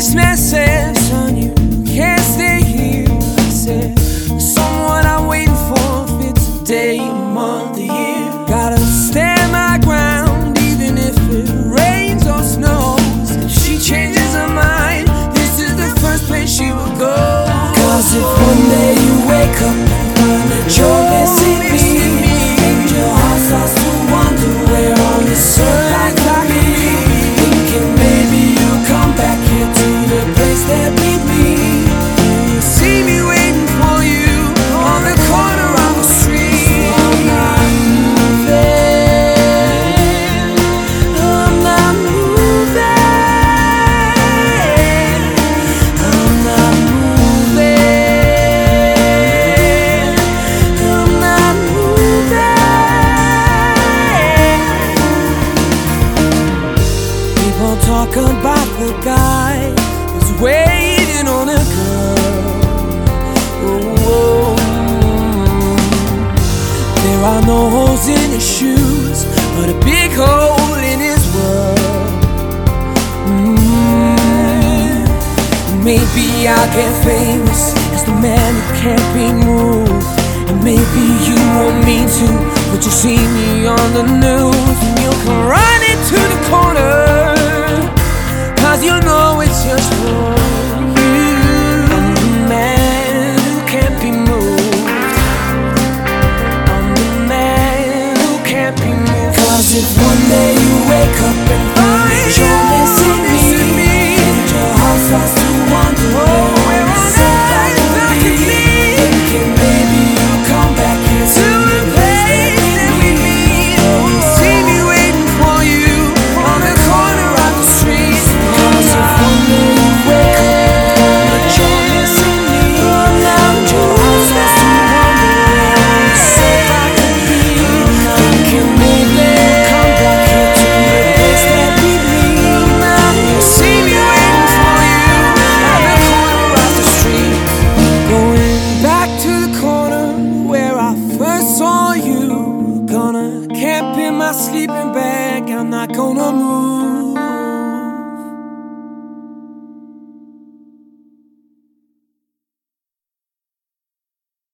Policeman said, son, you can't stay here. I said, someone I'm waiting for. A day, a month, a year. Gotta stand my ground, even if it rains or snows. She changes her mind, this is the first place she will go. Cause if one day you wake up and find that you're People talk about the guy who's waiting on a girl. Oh, there are no holes in his shoes, but a big hole in his world. Mm. Maybe I'll get famous as the man who can't be moved. And maybe you won't mean to, but you see me on the news wake up and